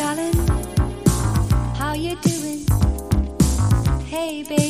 darling, how you doing? Hey, baby.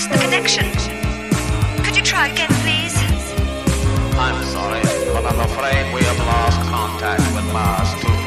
lost the connection. Could you try again, please? I'm sorry, but I'm afraid we have lost contact with Mars 2.